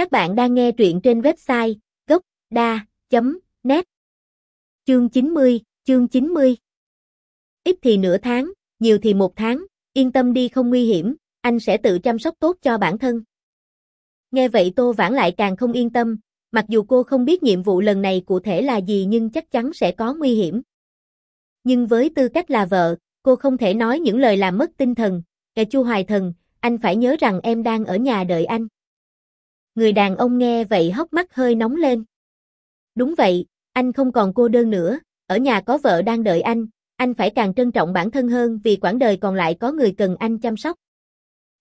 Các bạn đang nghe truyện trên website gốc.da.net Chương 90, chương 90 Ít thì nửa tháng, nhiều thì một tháng, yên tâm đi không nguy hiểm, anh sẽ tự chăm sóc tốt cho bản thân. Nghe vậy Tô Vãn lại càng không yên tâm, mặc dù cô không biết nhiệm vụ lần này cụ thể là gì nhưng chắc chắn sẽ có nguy hiểm. Nhưng với tư cách là vợ, cô không thể nói những lời làm mất tinh thần, Kẻ Chu Hoài Thần, anh phải nhớ rằng em đang ở nhà đợi anh. Người đàn ông nghe vậy hốc mắt hơi nóng lên. Đúng vậy, anh không còn cô đơn nữa, ở nhà có vợ đang đợi anh, anh phải càng trân trọng bản thân hơn vì quãng đời còn lại có người cần anh chăm sóc.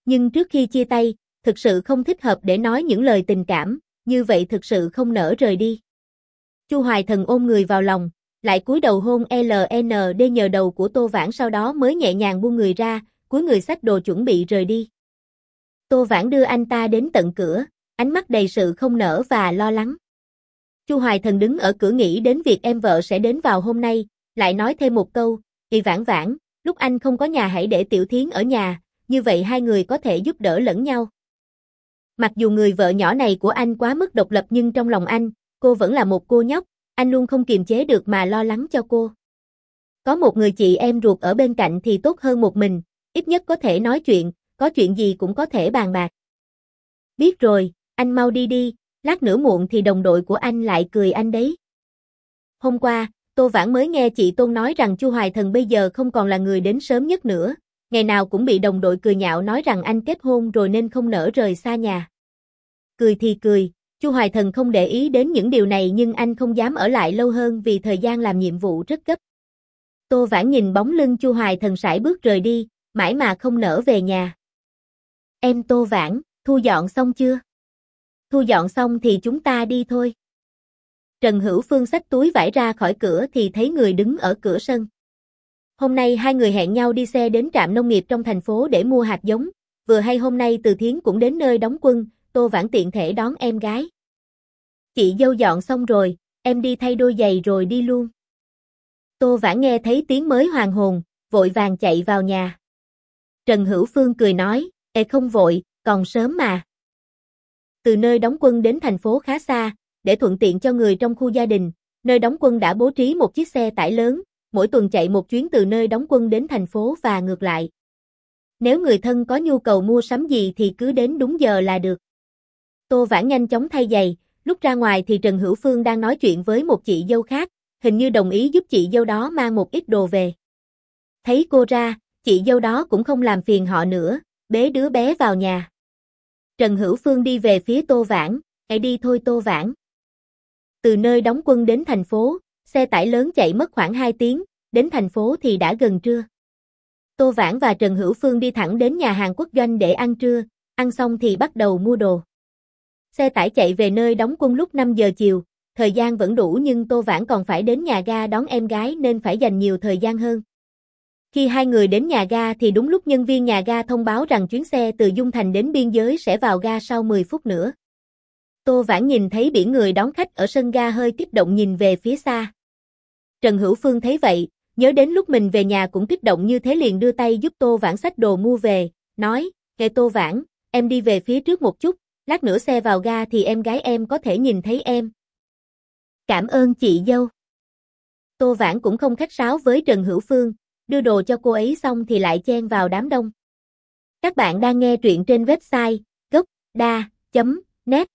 Nhưng trước khi chia tay, thực sự không thích hợp để nói những lời tình cảm, như vậy thực sự không nỡ rời đi. Chu Hoài Thần ôm người vào lòng, lại cúi đầu hôn LND nhờ đầu của Tô Vãn sau đó mới nhẹ nhàng buông người ra, cuối người xách đồ chuẩn bị rời đi. Tô Vãn đưa anh ta đến tận cửa, ánh mắt đầy sự không nở và lo lắng. Chu Hoài Thần đứng ở cửa nghĩ đến việc em vợ sẽ đến vào hôm nay, lại nói thêm một câu, "Kỳ vãn vãn, lúc anh không có nhà hãy để Tiểu Thiến ở nhà, như vậy hai người có thể giúp đỡ lẫn nhau." Mặc dù người vợ nhỏ này của anh quá mức độc lập nhưng trong lòng anh, cô vẫn là một cô nhóc, anh luôn không kiềm chế được mà lo lắng cho cô. Có một người chị em ruột ở bên cạnh thì tốt hơn một mình, ít nhất có thể nói chuyện, có chuyện gì cũng có thể bàn bạc. Biết rồi, anh mau đi đi, lát nữa muộn thì đồng đội của anh lại cười anh đấy. Hôm qua, Tô Vãn mới nghe chị Tôn nói rằng Chu Hoài Thần bây giờ không còn là người đến sớm nhất nữa, ngày nào cũng bị đồng đội cười nhạo nói rằng anh kết hôn rồi nên không nỡ rời xa nhà. Cười thì cười, Chu Hoài Thần không để ý đến những điều này nhưng anh không dám ở lại lâu hơn vì thời gian làm nhiệm vụ rất gấp. Tô Vãn nhìn bóng lưng Chu Hoài Thần sải bước rời đi, mãi mà không nỡ về nhà. Em Tô Vãn, thu dọn xong chưa? Thu dọn xong thì chúng ta đi thôi. Trần Hữu Phương xách túi vải ra khỏi cửa thì thấy người đứng ở cửa sân. Hôm nay hai người hẹn nhau đi xe đến trạm nông nghiệp trong thành phố để mua hạt giống, vừa hay hôm nay Từ Thiến cũng đến nơi đóng quân, Tô Vãn tiện thể đón em gái. Chị dâu dọn xong rồi, em đi thay đôi giày rồi đi luôn. Tô Vãn nghe thấy tiếng mới hoàng hồn, vội vàng chạy vào nhà. Trần Hữu Phương cười nói, Ê không vội, còn sớm mà. Từ nơi đóng quân đến thành phố khá xa, để thuận tiện cho người trong khu gia đình, nơi đóng quân đã bố trí một chiếc xe tải lớn, mỗi tuần chạy một chuyến từ nơi đóng quân đến thành phố và ngược lại. Nếu người thân có nhu cầu mua sắm gì thì cứ đến đúng giờ là được. Tô Vãn nhanh chóng thay giày, lúc ra ngoài thì Trần Hữu Phương đang nói chuyện với một chị dâu khác, hình như đồng ý giúp chị dâu đó mang một ít đồ về. Thấy cô ra, chị dâu đó cũng không làm phiền họ nữa, bế đứa bé vào nhà. Trần Hữu Phương đi về phía Tô Vãn, hãy đi thôi Tô Vãn. Từ nơi đóng quân đến thành phố, xe tải lớn chạy mất khoảng 2 tiếng, đến thành phố thì đã gần trưa. Tô Vãn và Trần Hữu Phương đi thẳng đến nhà hàng quốc doanh để ăn trưa, ăn xong thì bắt đầu mua đồ. Xe tải chạy về nơi đóng quân lúc 5 giờ chiều, thời gian vẫn đủ nhưng Tô Vãn còn phải đến nhà ga đón em gái nên phải dành nhiều thời gian hơn. Khi hai người đến nhà ga thì đúng lúc nhân viên nhà ga thông báo rằng chuyến xe từ Dung Thành đến biên giới sẽ vào ga sau 10 phút nữa. Tô Vãn nhìn thấy biển người đón khách ở sân ga hơi kích động nhìn về phía xa. Trần Hữu Phương thấy vậy, nhớ đến lúc mình về nhà cũng kích động như thế liền đưa tay giúp Tô Vãn sách đồ mua về, nói, nghe Tô Vãn, em đi về phía trước một chút, lát nữa xe vào ga thì em gái em có thể nhìn thấy em. Cảm ơn chị dâu. Tô Vãn cũng không khách sáo với Trần Hữu Phương, đưa đồ cho cô ấy xong thì lại chen vào đám đông. Các bạn đang nghe truyện trên website gocda.net